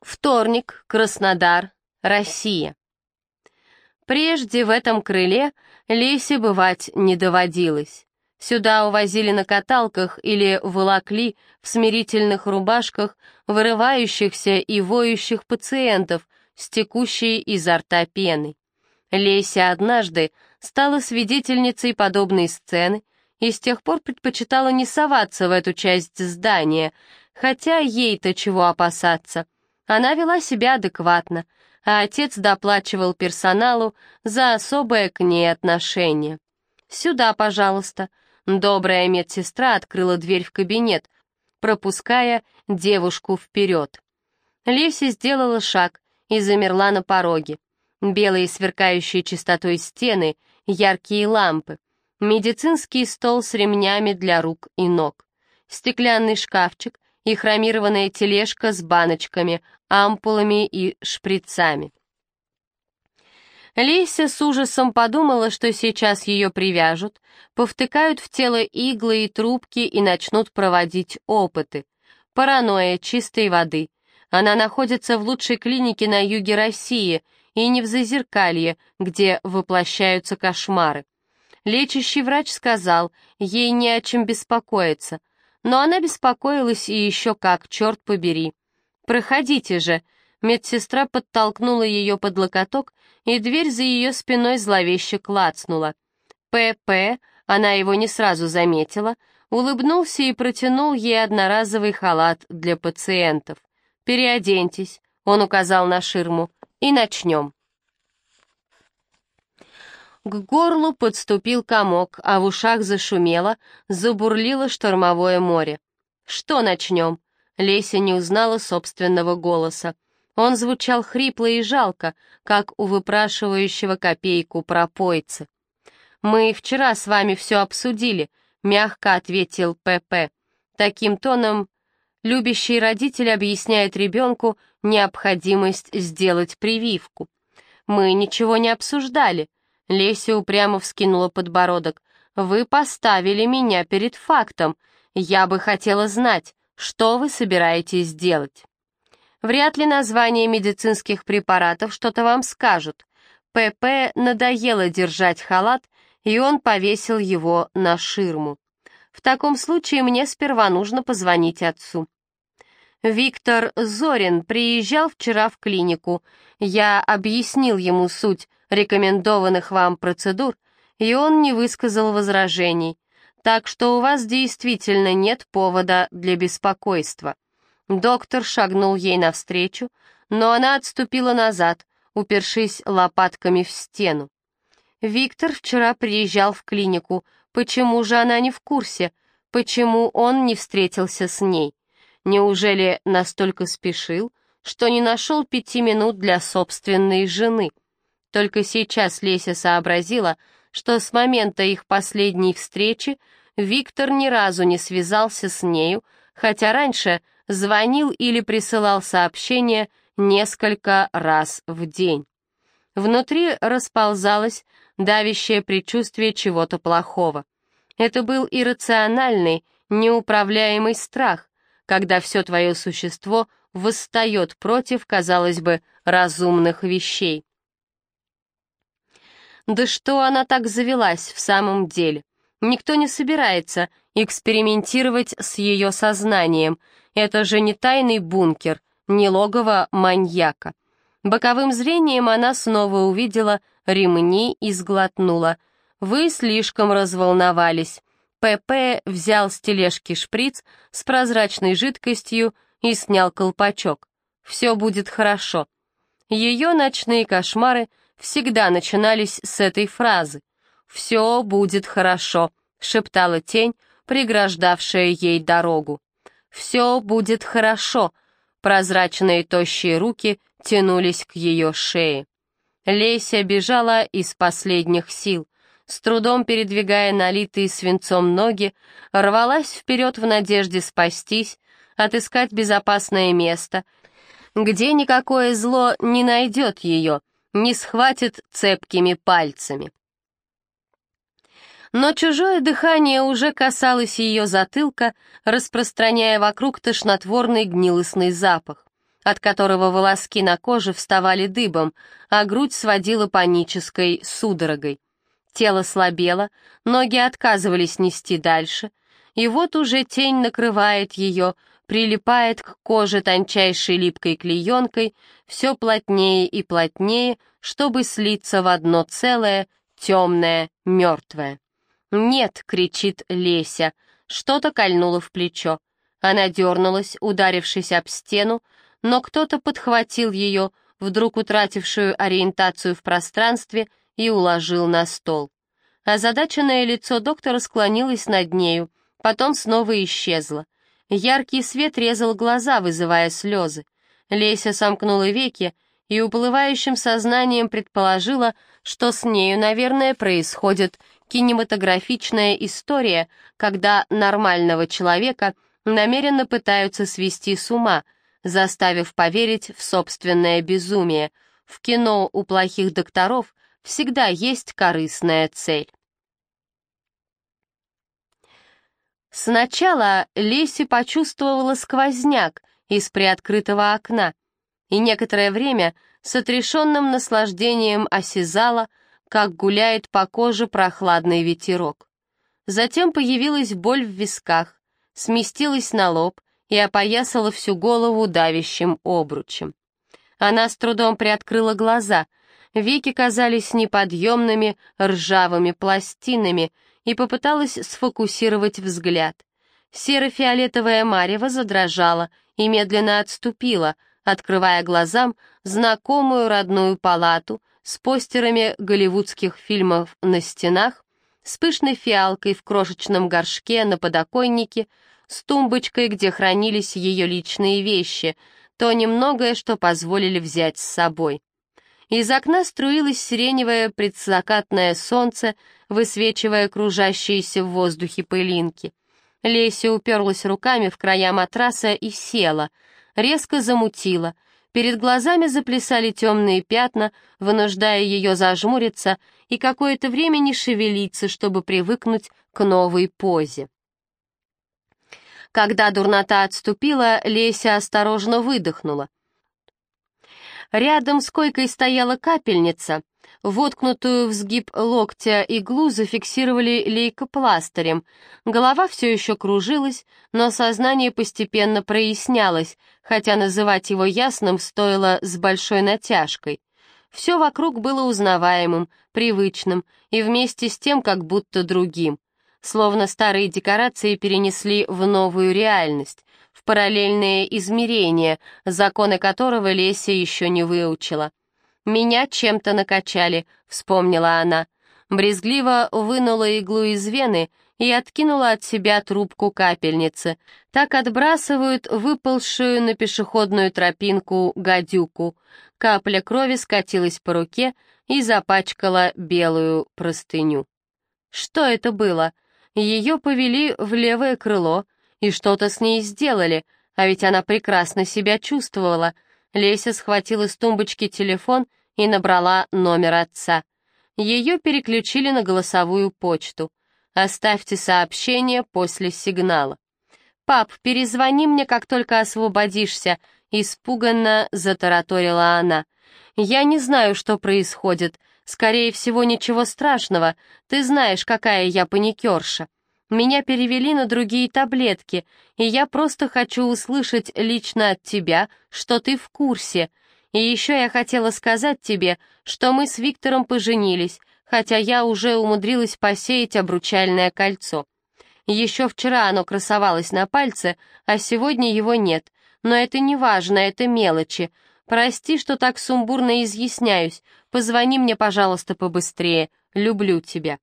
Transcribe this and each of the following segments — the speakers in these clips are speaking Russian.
Вторник, Краснодар, Россия. Прежде в этом крыле Лесе бывать не доводилось. Сюда увозили на каталках или волокли в смирительных рубашках вырывающихся и воющих пациентов с текущей изо рта пеной. Леся однажды стала свидетельницей подобной сцены и с тех пор предпочитала не соваться в эту часть здания, хотя ей-то чего опасаться — она вела себя адекватно, а отец доплачивал персоналу за особое к ней отношение. «Сюда, пожалуйста». Добрая медсестра открыла дверь в кабинет, пропуская девушку вперед. Леся сделала шаг и замерла на пороге. Белые сверкающие чистотой стены, яркие лампы, медицинский стол с ремнями для рук и ног, стеклянный шкафчик и хромированная тележка с баночками, ампулами и шприцами. Леся с ужасом подумала, что сейчас ее привяжут, повтыкают в тело иглы и трубки и начнут проводить опыты. Паранойя чистой воды. Она находится в лучшей клинике на юге России и не в Зазеркалье, где воплощаются кошмары. Лечащий врач сказал, ей не о чем беспокоиться, но она беспокоилась и еще как, черт побери. «Проходите же!» Медсестра подтолкнула ее под локоток, и дверь за ее спиной зловеще клацнула. «ПП», она его не сразу заметила, улыбнулся и протянул ей одноразовый халат для пациентов. «Переоденьтесь», — он указал на ширму, — «и начнем». К горлу подступил комок, а в ушах зашумело, забурлило штормовое море. «Что начнем?» Леся не узнала собственного голоса. Он звучал хрипло и жалко, как у выпрашивающего копейку пропойцы. «Мы вчера с вами все обсудили», — мягко ответил ПП. Таким тоном любящий родитель объясняет ребенку необходимость сделать прививку. «Мы ничего не обсуждали», — Леся упрямо вскинула подбородок. «Вы поставили меня перед фактом. Я бы хотела знать, что вы собираетесь делать? Вряд ли название медицинских препаратов что-то вам скажут. ПП надоело держать халат, и он повесил его на ширму. В таком случае мне сперва нужно позвонить отцу. Виктор Зорин приезжал вчера в клинику. Я объяснил ему суть рекомендованных вам процедур, и он не высказал возражений так что у вас действительно нет повода для беспокойства». Доктор шагнул ей навстречу, но она отступила назад, упершись лопатками в стену. Виктор вчера приезжал в клинику. Почему же она не в курсе? Почему он не встретился с ней? Неужели настолько спешил, что не нашел пяти минут для собственной жены? Только сейчас Леся сообразила, что с момента их последней встречи Виктор ни разу не связался с нею, хотя раньше звонил или присылал сообщения несколько раз в день. Внутри расползалось давящее предчувствие чего-то плохого. Это был иррациональный, неуправляемый страх, когда все твое существо восстает против, казалось бы, разумных вещей. Да что она так завелась в самом деле? Никто не собирается экспериментировать с ее сознанием. Это же не тайный бункер, не логово маньяка. Боковым зрением она снова увидела ремни и сглотнула. «Вы слишком разволновались». ПП взял с тележки шприц с прозрачной жидкостью и снял колпачок. «Все будет хорошо». Ее ночные кошмары всегда начинались с этой фразы. «Все будет хорошо», — шептала тень, преграждавшая ей дорогу. «Все будет хорошо», — прозрачные тощие руки тянулись к ее шее. Леся бежала из последних сил, с трудом передвигая налитые свинцом ноги, рвалась вперед в надежде спастись, отыскать безопасное место, где никакое зло не найдет ее, не схватит цепкими пальцами. Но чужое дыхание уже касалось ее затылка, распространяя вокруг тошнотворный гнилостный запах. от которого волоски на коже вставали дыбом, а грудь сводила панической судорогой. Тело слабело, ноги отказывались нести дальше, и вот уже тень накрывает ее, прилипает к коже тончайшей липкой клеенкой, все плотнее и плотнее, чтобы слиться в одно целое, темное, мертвое. «Нет!» — кричит Леся. Что-то кольнуло в плечо. Она дернулась, ударившись об стену, но кто-то подхватил ее, вдруг утратившую ориентацию в пространстве, и уложил на стол. Озадаченное лицо доктора склонилось над нею, потом снова исчезло. Яркий свет резал глаза, вызывая слезы. Леся сомкнула веки и уплывающим сознанием предположила, что с нею, наверное, происходит кинематографичная история, когда нормального человека намеренно пытаются свести с ума, заставив поверить в собственное безумие. В кино у плохих докторов всегда есть корыстная цель. Сначала Леси почувствовала сквозняк из приоткрытого окна и некоторое время с отрешенным наслаждением осязала, как гуляет по коже прохладный ветерок. Затем появилась боль в висках, сместилась на лоб и опоясала всю голову давящим обручем. Она с трудом приоткрыла глаза, веки казались неподъемными ржавыми пластинами, и попыталась сфокусировать взгляд. Серо-фиолетовая марево задрожала и медленно отступила, открывая глазам знакомую родную палату с постерами голливудских фильмов на стенах, с пышной фиалкой в крошечном горшке на подоконнике, с тумбочкой, где хранились ее личные вещи, то немногое, что позволили взять с собой. Из окна струилось сиреневое предзакатное солнце, высвечивая кружащиеся в воздухе пылинки. Леся уперлась руками в края матраса и села. Резко замутила. Перед глазами заплясали темные пятна, вынуждая ее зажмуриться и какое-то время не шевелиться, чтобы привыкнуть к новой позе. Когда дурнота отступила, Леся осторожно выдохнула. Рядом с койкой стояла капельница. Воткнутую в сгиб локтя иглу зафиксировали лейкопластырем. Голова все еще кружилась, но сознание постепенно прояснялось, хотя называть его ясным стоило с большой натяжкой. Все вокруг было узнаваемым, привычным и вместе с тем как будто другим. Словно старые декорации перенесли в новую реальность параллельные измерения, законы которого Леся еще не выучила. «Меня чем-то накачали», — вспомнила она. Брезгливо вынула иглу из вены и откинула от себя трубку капельницы. Так отбрасывают выползшую на пешеходную тропинку гадюку. Капля крови скатилась по руке и запачкала белую простыню. Что это было? Ее повели в левое крыло, и что-то с ней сделали, а ведь она прекрасно себя чувствовала. Леся схватила с тумбочки телефон и набрала номер отца. Ее переключили на голосовую почту. Оставьте сообщение после сигнала. «Пап, перезвони мне, как только освободишься», — испуганно затараторила она. «Я не знаю, что происходит. Скорее всего, ничего страшного. Ты знаешь, какая я паникерша. Меня перевели на другие таблетки, и я просто хочу услышать лично от тебя, что ты в курсе. И еще я хотела сказать тебе, что мы с Виктором поженились, хотя я уже умудрилась посеять обручальное кольцо. Еще вчера оно красовалось на пальце, а сегодня его нет. Но это не важно, это мелочи. Прости, что так сумбурно изъясняюсь. Позвони мне, пожалуйста, побыстрее. Люблю тебя.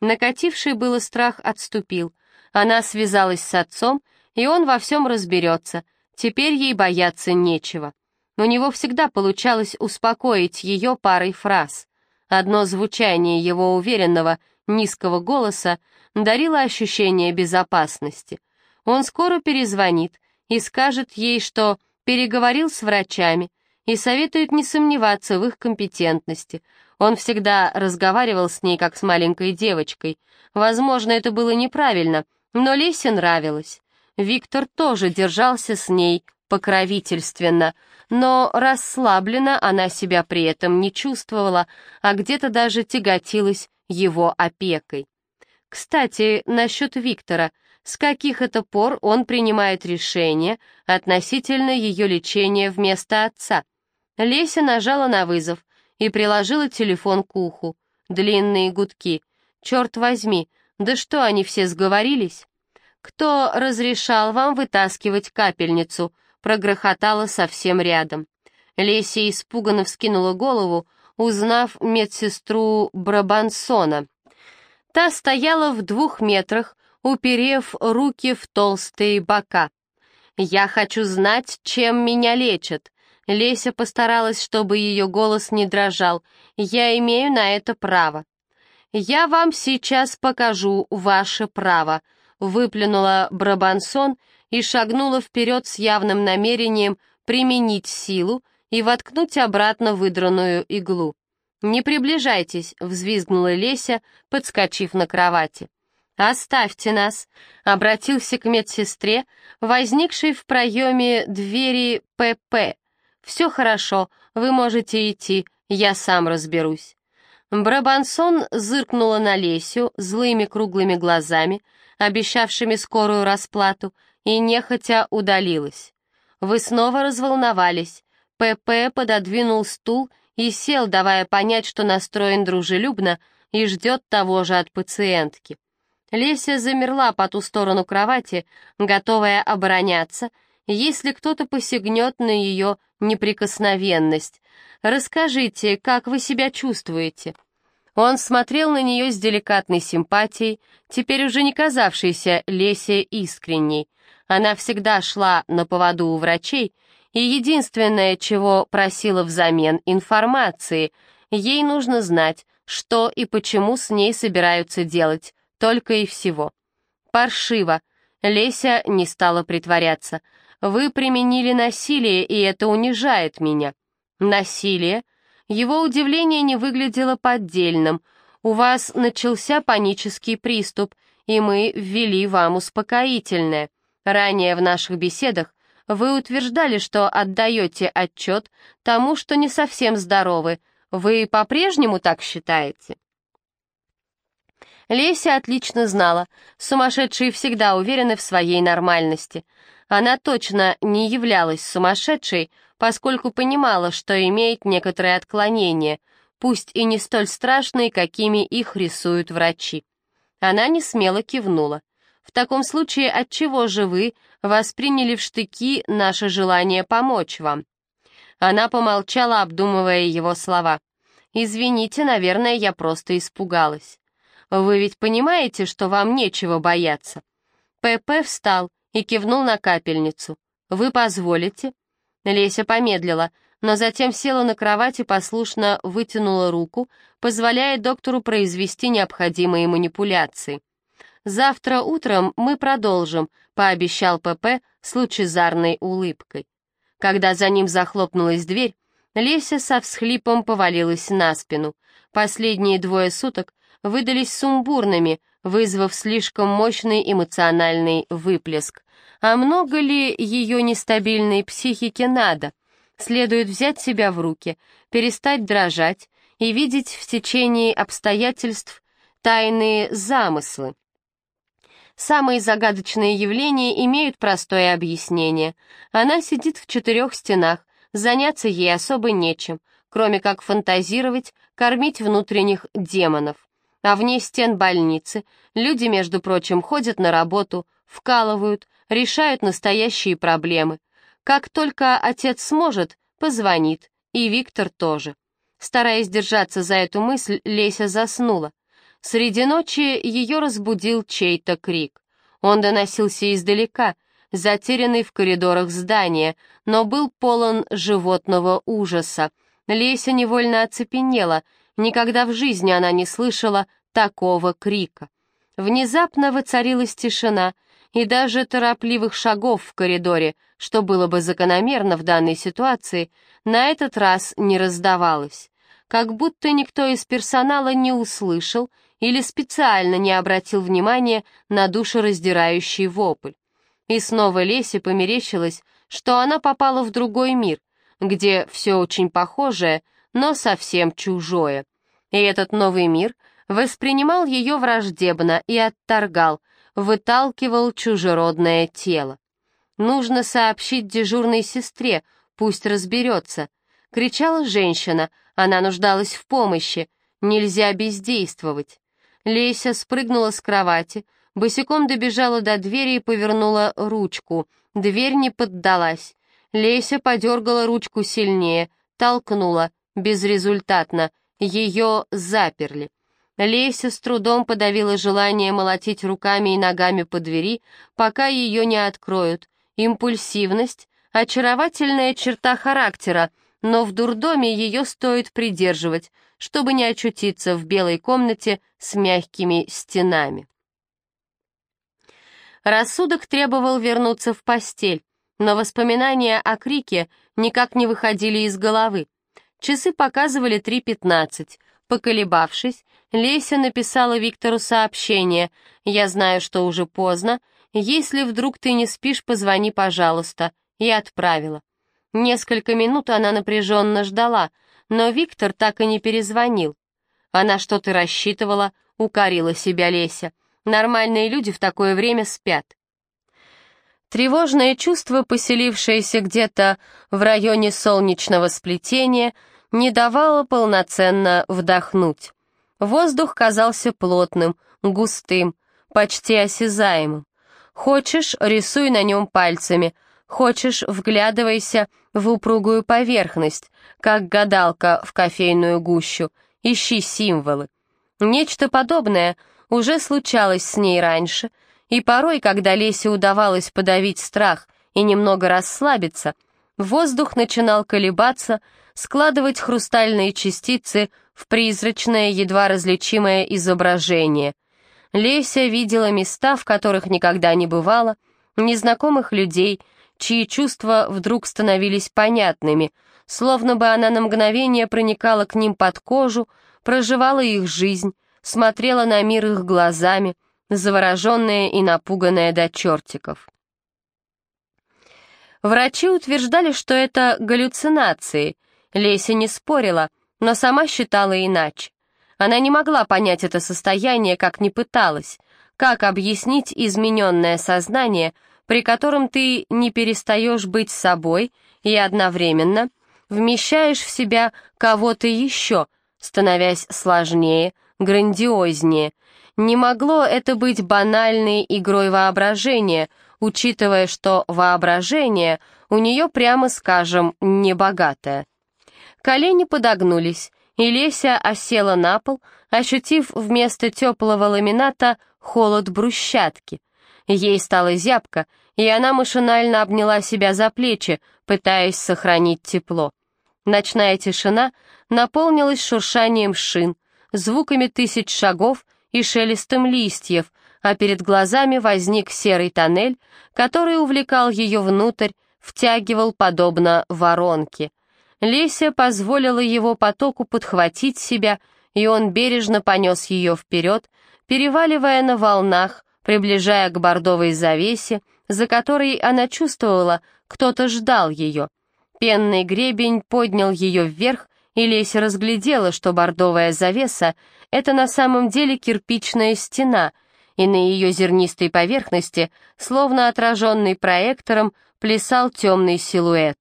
Накативший было страх отступил. Она связалась с отцом, и он во всем разберется. Теперь ей бояться нечего. У него всегда получалось успокоить ее парой фраз. Одно звучание его уверенного, низкого голоса дарило ощущение безопасности. Он скоро перезвонит и скажет ей, что переговорил с врачами и советует не сомневаться в их компетентности. Он всегда разговаривал с ней, как с маленькой девочкой. Возможно, это было неправильно, но Лесе нравилось. Виктор тоже держался с ней покровительственно, но расслабленно она себя при этом не чувствовала, а где-то даже тяготилась его опекой. Кстати, насчет Виктора, с каких это пор он принимает решение относительно ее лечения вместо отца? Леся нажала на вызов и приложила телефон к уху. Длинные гудки. Черт возьми, да что они все сговорились? «Кто разрешал вам вытаскивать капельницу?» прогрохотала совсем рядом. Леся испуганно вскинула голову, узнав медсестру Брабансона. Та стояла в двух метрах, уперев руки в толстые бока. «Я хочу знать, чем меня лечат». Леся постаралась, чтобы ее голос не дрожал. «Я имею на это право». «Я вам сейчас покажу ваше право», — выплюнула Брабансон и шагнула вперед с явным намерением применить силу и воткнуть обратно выдранную иглу. «Не приближайтесь», — взвизгнула Леся, подскочив на кровати. «Оставьте нас», — обратился к медсестре, возникшей в проеме двери ПП. «Все хорошо, вы можете идти, я сам разберусь». Брабансон зыркнула на Лесю злыми круглыми глазами, обещавшими скорую расплату, и нехотя удалилась. «Вы снова разволновались». ПП пододвинул стул и сел, давая понять, что настроен дружелюбно и ждет того же от пациентки. Леся замерла по ту сторону кровати, готовая обороняться, если кто-то посягнет на ее неприкосновенность. «Расскажите, как вы себя чувствуете?» Он смотрел на нее с деликатной симпатией, теперь уже не казавшейся Лесе искренней. Она всегда шла на поводу у врачей, и единственное, чего просила взамен информации, ей нужно знать, что и почему с ней собираются делать, только и всего. Паршиво. Леся не стала притворяться. Вы применили насилие, и это унижает меня. Насилие? Его удивление не выглядело поддельным. У вас начался панический приступ, и мы ввели вам успокоительное. Ранее в наших беседах вы утверждали, что отдаете отчет тому, что не совсем здоровы. Вы по-прежнему так считаете?» Леся отлично знала, сумасшедшие всегда уверены в своей нормальности. Она точно не являлась сумасшедшей, поскольку понимала, что имеет некоторые отклонения, пусть и не столь страшные, какими их рисуют врачи. Она не смело кивнула. В таком случае, отчего же вы восприняли в штыки наше желание помочь вам?» Она помолчала, обдумывая его слова. «Извините, наверное, я просто испугалась. Вы ведь понимаете, что вам нечего бояться?» ПП встал и кивнул на капельницу. «Вы позволите?» Леся помедлила, но затем села на кровать и послушно вытянула руку, позволяя доктору произвести необходимые манипуляции. «Завтра утром мы продолжим», — пообещал ПП с лучезарной улыбкой. Когда за ним захлопнулась дверь, Леся со всхлипом повалилась на спину. Последние двое суток выдались сумбурными, вызвав слишком мощный эмоциональный выплеск. А много ли ее нестабильной психике надо? Следует взять себя в руки, перестать дрожать и видеть в течение обстоятельств тайные замыслы. Самые загадочные явления имеют простое объяснение. Она сидит в четырех стенах, заняться ей особо нечем, кроме как фантазировать, кормить внутренних демонов. А вне стен больницы люди, между прочим, ходят на работу, вкалывают, решают настоящие проблемы. Как только отец сможет, позвонит, и Виктор тоже. Стараясь держаться за эту мысль, Леся заснула. Среди ночи ее разбудил чей-то крик. Он доносился издалека, затерянный в коридорах здания, но был полон животного ужаса. Леся невольно оцепенела, никогда в жизни она не слышала такого крика. Внезапно воцарилась тишина, и даже торопливых шагов в коридоре, что было бы закономерно в данной ситуации, на этот раз не раздавалось. Как будто никто из персонала не услышал или специально не обратил внимания на душераздирающий вопль. И снова Лесе померещилось, что она попала в другой мир, где все очень похожее, но совсем чужое. И этот новый мир воспринимал ее враждебно и отторгал, выталкивал чужеродное тело. Нужно сообщить дежурной сестре, пусть разберется. Кричала женщина, она нуждалась в помощи. Нельзя бездействовать. Леся спрыгнула с кровати, босиком добежала до двери и повернула ручку. Дверь не поддалась. Леся подергала ручку сильнее, толкнула, безрезультатно. Ее заперли. Леся с трудом подавила желание молотить руками и ногами по двери, пока ее не откроют. Импульсивность — очаровательная черта характера, но в дурдоме ее стоит придерживать, чтобы не очутиться в белой комнате с мягкими стенами. Рассудок требовал вернуться в постель, но воспоминания о крике никак не выходили из головы. Часы показывали 3.15. Поколебавшись, Леся написала Виктору сообщение «Я знаю, что уже поздно. Если вдруг ты не спишь, позвони, пожалуйста». И отправила. Несколько минут она напряженно ждала, но Виктор так и не перезвонил. Она что-то рассчитывала, укорила себя Леся. Нормальные люди в такое время спят. Тревожное чувство, поселившееся где-то в районе солнечного сплетения, не давало полноценно вдохнуть. Воздух казался плотным, густым, почти осязаемым. Хочешь, рисуй на нем пальцами, хочешь, вглядывайся в упругую поверхность, как гадалка в кофейную гущу, ищи символы. Нечто подобное уже случалось с ней раньше, и порой, когда Лесе удавалось подавить страх и немного расслабиться, воздух начинал колебаться, складывать хрустальные частицы в призрачное, едва различимое изображение. Леся видела места, в которых никогда не бывало, незнакомых людей, чьи чувства вдруг становились понятными, словно бы она на мгновение проникала к ним под кожу, проживала их жизнь, смотрела на мир их глазами, завороженная и напуганная до чертиков. Врачи утверждали, что это галлюцинации. Леся не спорила, но сама считала иначе. Она не могла понять это состояние, как ни пыталась. Как объяснить измененное сознание, при котором ты не перестаешь быть собой и одновременно вмещаешь в себя кого-то еще, становясь сложнее, грандиознее. Не могло это быть банальной игрой воображения, учитывая, что воображение у нее, прямо скажем, небогатое. Колени подогнулись, и Леся осела на пол, ощутив вместо теплого ламината холод брусчатки. Ей стало зябко, и она машинально обняла себя за плечи, пытаясь сохранить тепло. Ночная тишина наполнилась шуршанием шин, звуками тысяч шагов и шелестом листьев, а перед глазами возник серый тоннель, который увлекал ее внутрь, втягивал подобно воронке. Леся позволила его потоку подхватить себя, и он бережно понес ее вперед, переваливая на волнах, приближая к бордовой завесе, за которой она чувствовала, кто-то ждал ее. Пенный гребень поднял ее вверх, и Леся разглядела, что бордовая завеса — это на самом деле кирпичная стена, и на ее зернистой поверхности, словно отраженный проектором, плясал темный силуэт.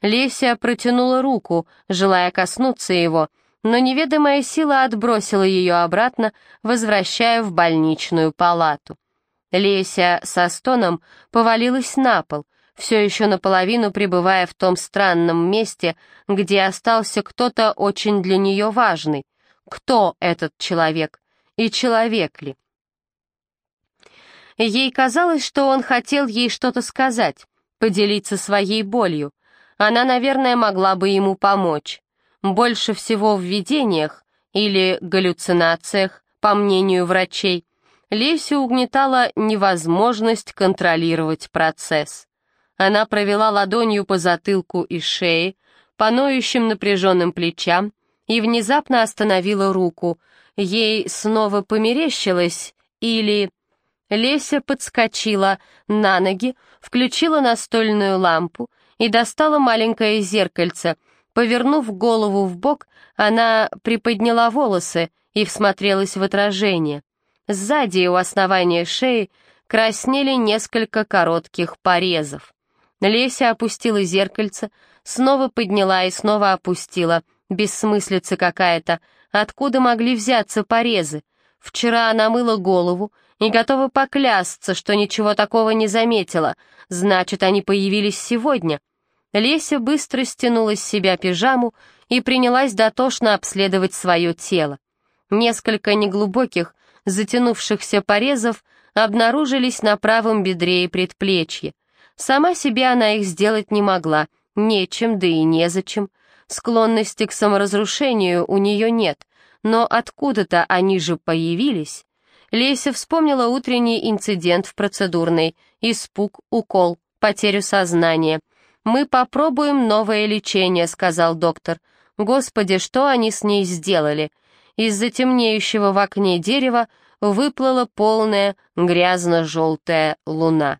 Леся протянула руку, желая коснуться его, но неведомая сила отбросила ее обратно, возвращая в больничную палату. Леся со стоном повалилась на пол, все еще наполовину пребывая в том странном месте, где остался кто-то очень для нее важный. Кто этот человек? И человек ли? Ей казалось, что он хотел ей что-то сказать, поделиться своей болью. Она, наверное, могла бы ему помочь. Больше всего в видениях или галлюцинациях, по мнению врачей, Лесю угнетала невозможность контролировать процесс. Она провела ладонью по затылку и шее, по ноющим напряженным плечам и внезапно остановила руку. Ей снова померещилось или... Леся подскочила на ноги, включила настольную лампу и достала маленькое зеркальце. Повернув голову в бок, она приподняла волосы и всмотрелась в отражение. Сзади у основания шеи краснели несколько коротких порезов. Леся опустила зеркальце, снова подняла и снова опустила. Бессмыслица какая-то. Откуда могли взяться порезы? Вчера она мыла голову и готова поклясться, что ничего такого не заметила. Значит, они появились сегодня. Леся быстро стянула с себя пижаму и принялась дотошно обследовать свое тело. Несколько неглубоких, затянувшихся порезов обнаружились на правом бедре и предплечье. Сама себе она их сделать не могла, нечем, да и незачем. Склонности к саморазрушению у нее нет, но откуда-то они же появились. Леся вспомнила утренний инцидент в процедурной, испуг, укол, потерю сознания. «Мы попробуем новое лечение», — сказал доктор. «Господи, что они с ней сделали?» Из-за темнеющего в окне дерева выплыла полная грязно-желтая луна.